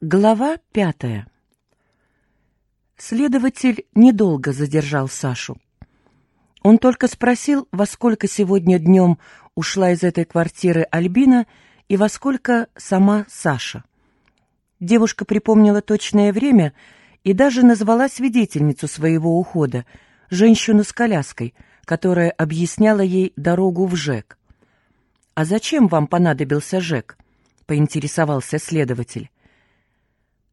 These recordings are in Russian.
Глава пятая. Следователь недолго задержал Сашу. Он только спросил, во сколько сегодня днем ушла из этой квартиры Альбина и во сколько сама Саша. Девушка припомнила точное время и даже назвала свидетельницу своего ухода, женщину с коляской, которая объясняла ей дорогу в ЖЭК. «А зачем вам понадобился ЖЭК?» — поинтересовался следователь.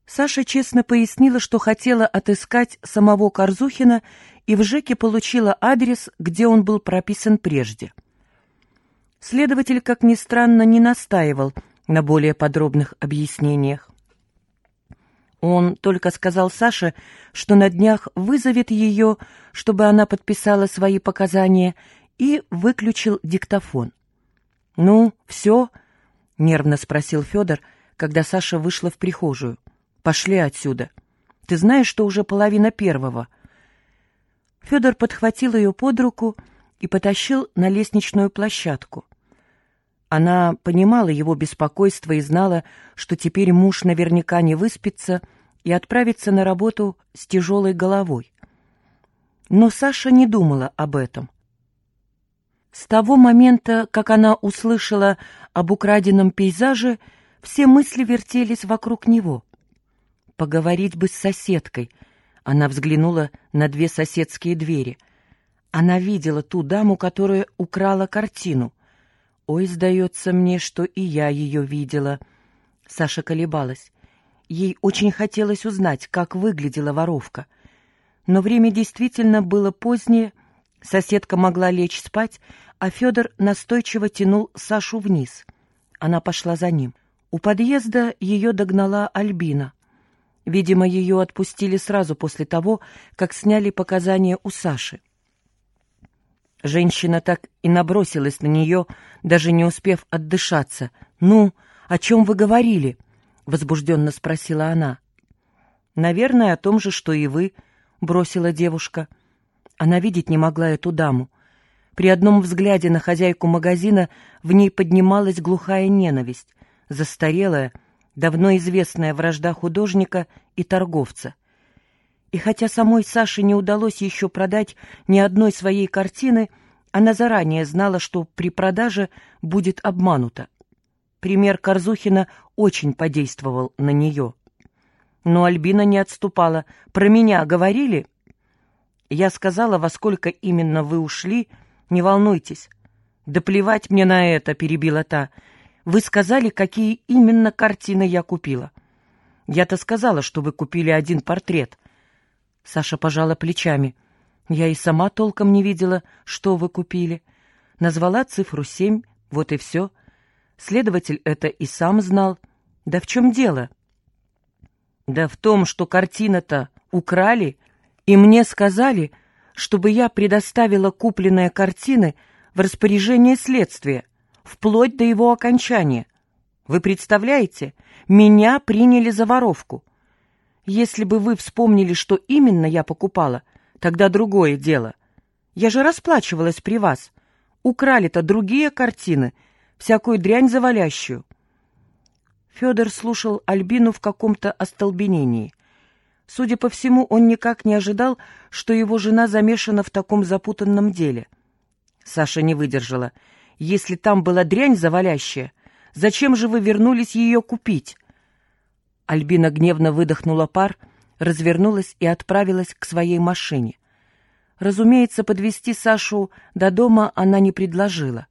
Саша честно пояснила, что хотела отыскать самого Корзухина и в ЖЭКе получила адрес, где он был прописан прежде. Следователь, как ни странно, не настаивал на более подробных объяснениях. Он только сказал Саше, что на днях вызовет ее, чтобы она подписала свои показания, и выключил диктофон. «Ну, все?» — нервно спросил Федор, когда Саша вышла в прихожую. Пошли отсюда. Ты знаешь, что уже половина первого. Федор подхватил ее под руку и потащил на лестничную площадку. Она понимала его беспокойство и знала, что теперь муж наверняка не выспится и отправится на работу с тяжелой головой. Но Саша не думала об этом. С того момента, как она услышала об украденном пейзаже, все мысли вертелись вокруг него — Поговорить бы с соседкой. Она взглянула на две соседские двери. Она видела ту даму, которая украла картину. Ой, сдается мне, что и я ее видела. Саша колебалась. Ей очень хотелось узнать, как выглядела воровка. Но время действительно было позднее, соседка могла лечь спать, а Федор настойчиво тянул Сашу вниз. Она пошла за ним. У подъезда ее догнала Альбина. Видимо, ее отпустили сразу после того, как сняли показания у Саши. Женщина так и набросилась на нее, даже не успев отдышаться. «Ну, о чем вы говорили?» — возбужденно спросила она. «Наверное, о том же, что и вы», — бросила девушка. Она видеть не могла эту даму. При одном взгляде на хозяйку магазина в ней поднималась глухая ненависть, застарелая, давно известная вражда художника и торговца. И хотя самой Саше не удалось еще продать ни одной своей картины, она заранее знала, что при продаже будет обманута. Пример Корзухина очень подействовал на нее. Но Альбина не отступала. «Про меня говорили?» Я сказала, во сколько именно вы ушли. Не волнуйтесь. «Да плевать мне на это», — перебила та. Вы сказали, какие именно картины я купила. Я-то сказала, что вы купили один портрет. Саша пожала плечами. Я и сама толком не видела, что вы купили. Назвала цифру семь, вот и все. Следователь это и сам знал. Да в чем дело? Да в том, что картина-то украли, и мне сказали, чтобы я предоставила купленные картины в распоряжение следствия вплоть до его окончания. Вы представляете, меня приняли за воровку. Если бы вы вспомнили, что именно я покупала, тогда другое дело. Я же расплачивалась при вас. Украли-то другие картины, всякую дрянь завалящую. Федор слушал Альбину в каком-то остолбенении. Судя по всему, он никак не ожидал, что его жена замешана в таком запутанном деле. Саша не выдержала — если там была дрянь завалящая, зачем же вы вернулись ее купить?» Альбина гневно выдохнула пар, развернулась и отправилась к своей машине. Разумеется, подвести Сашу до дома она не предложила.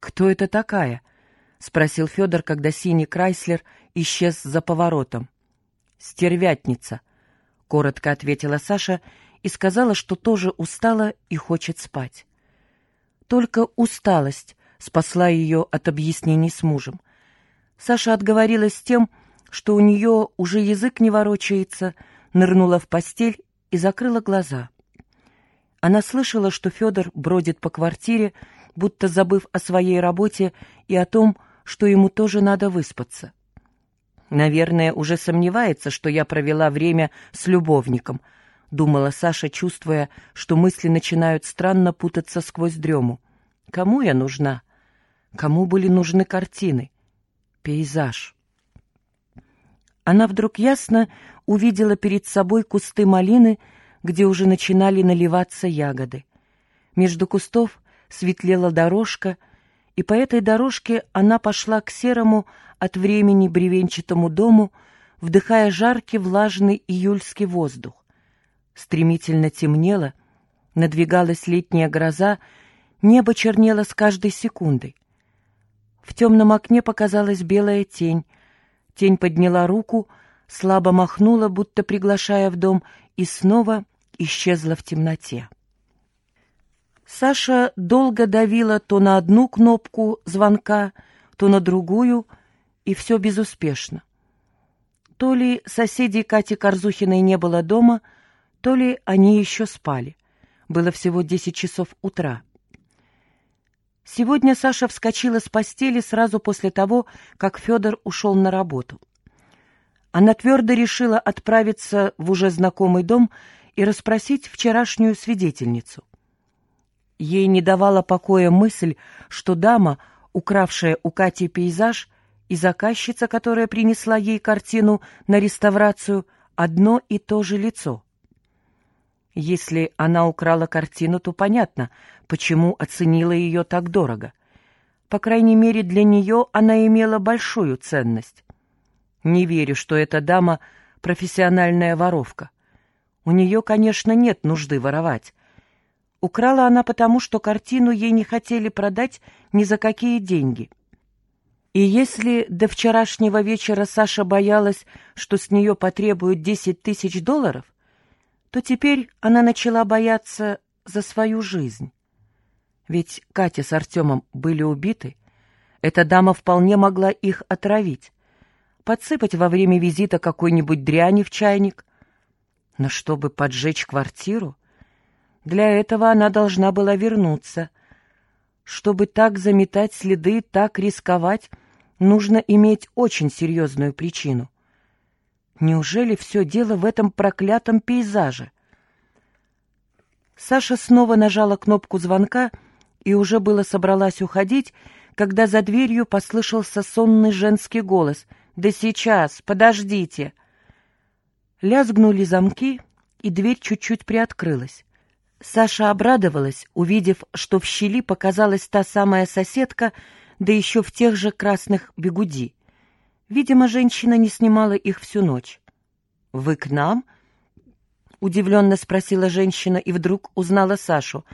«Кто это такая?» — спросил Федор, когда синий Крайслер исчез за поворотом. «Стервятница», — коротко ответила Саша и сказала, что тоже устала и хочет спать. Только усталость спасла ее от объяснений с мужем. Саша отговорилась тем, что у нее уже язык не ворочается, нырнула в постель и закрыла глаза. Она слышала, что Федор бродит по квартире, будто забыв о своей работе и о том, что ему тоже надо выспаться. «Наверное, уже сомневается, что я провела время с любовником», — думала Саша, чувствуя, что мысли начинают странно путаться сквозь дрему. «Кому я нужна? Кому были нужны картины? Пейзаж?» она вдруг ясно увидела перед собой кусты малины, где уже начинали наливаться ягоды. Между кустов светлела дорожка, и по этой дорожке она пошла к серому от времени бревенчатому дому, вдыхая жаркий влажный июльский воздух. Стремительно темнело, надвигалась летняя гроза, небо чернело с каждой секундой. В темном окне показалась белая тень. Тень подняла руку, слабо махнула, будто приглашая в дом, и снова исчезла в темноте. Саша долго давила то на одну кнопку звонка, то на другую, и все безуспешно. То ли соседей Кати Корзухиной не было дома, то ли они еще спали. Было всего десять часов утра. Сегодня Саша вскочила с постели сразу после того, как Федор ушел на работу. Она твердо решила отправиться в уже знакомый дом и расспросить вчерашнюю свидетельницу. Ей не давала покоя мысль, что дама, укравшая у Кати пейзаж, и заказчица, которая принесла ей картину на реставрацию, одно и то же лицо. Если она украла картину, то понятно, почему оценила ее так дорого. По крайней мере, для нее она имела большую ценность. Не верю, что эта дама — профессиональная воровка. У нее, конечно, нет нужды воровать. Украла она потому, что картину ей не хотели продать ни за какие деньги. И если до вчерашнего вечера Саша боялась, что с нее потребуют десять тысяч долларов, то теперь она начала бояться за свою жизнь. Ведь Катя с Артемом были убиты. Эта дама вполне могла их отравить, подсыпать во время визита какой-нибудь дряни в чайник. Но чтобы поджечь квартиру, для этого она должна была вернуться. Чтобы так заметать следы, так рисковать, нужно иметь очень серьезную причину. Неужели все дело в этом проклятом пейзаже? Саша снова нажала кнопку звонка и уже было собралась уходить, когда за дверью послышался сонный женский голос. «Да сейчас, подождите!» Лязгнули замки, и дверь чуть-чуть приоткрылась. Саша обрадовалась, увидев, что в щели показалась та самая соседка, да еще в тех же красных бегуди. Видимо, женщина не снимала их всю ночь. «Вы к нам?» — удивленно спросила женщина и вдруг узнала Сашу.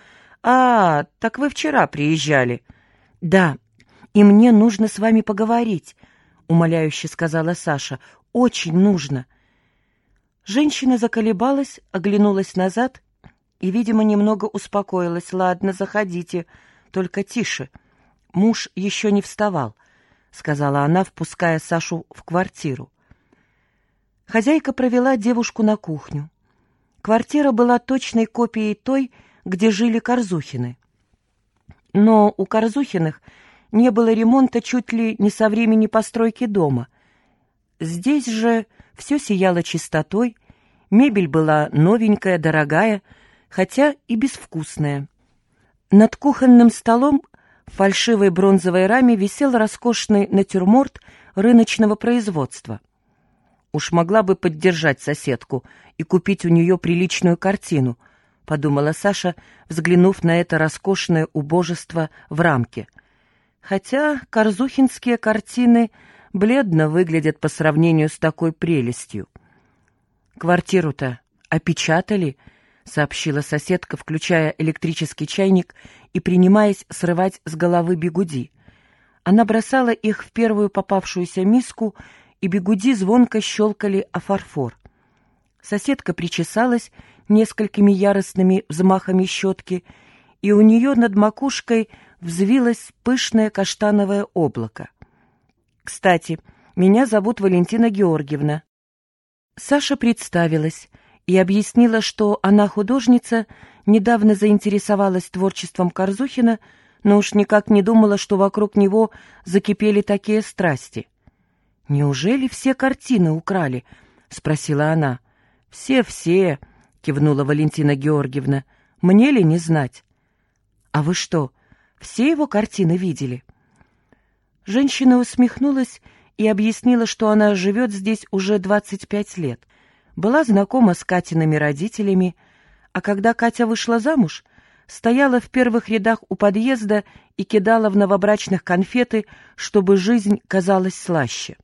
«А, так вы вчера приезжали?» «Да, и мне нужно с вами поговорить», — умоляюще сказала Саша. «Очень нужно». Женщина заколебалась, оглянулась назад и, видимо, немного успокоилась. «Ладно, заходите, только тише. Муж еще не вставал», — сказала она, впуская Сашу в квартиру. Хозяйка провела девушку на кухню. Квартира была точной копией той, где жили Корзухины. Но у Корзухиных не было ремонта чуть ли не со времени постройки дома. Здесь же все сияло чистотой, мебель была новенькая, дорогая, хотя и безвкусная. Над кухонным столом в фальшивой бронзовой раме висел роскошный натюрморт рыночного производства. Уж могла бы поддержать соседку и купить у нее приличную картину, подумала Саша, взглянув на это роскошное убожество в рамке. Хотя корзухинские картины бледно выглядят по сравнению с такой прелестью. Квартиру-то опечатали, — сообщила соседка, включая электрический чайник и принимаясь срывать с головы бегуди. Она бросала их в первую попавшуюся миску, и бегуди звонко щелкали о фарфор. Соседка причесалась несколькими яростными взмахами щетки, и у нее над макушкой взвилось пышное каштановое облако. «Кстати, меня зовут Валентина Георгиевна». Саша представилась — и объяснила, что она художница, недавно заинтересовалась творчеством Корзухина, но уж никак не думала, что вокруг него закипели такие страсти. «Неужели все картины украли?» — спросила она. «Все-все», — кивнула Валентина Георгиевна. «Мне ли не знать?» «А вы что, все его картины видели?» Женщина усмехнулась и объяснила, что она живет здесь уже 25 лет. Была знакома с Катиными родителями, а когда Катя вышла замуж, стояла в первых рядах у подъезда и кидала в новобрачных конфеты, чтобы жизнь казалась слаще.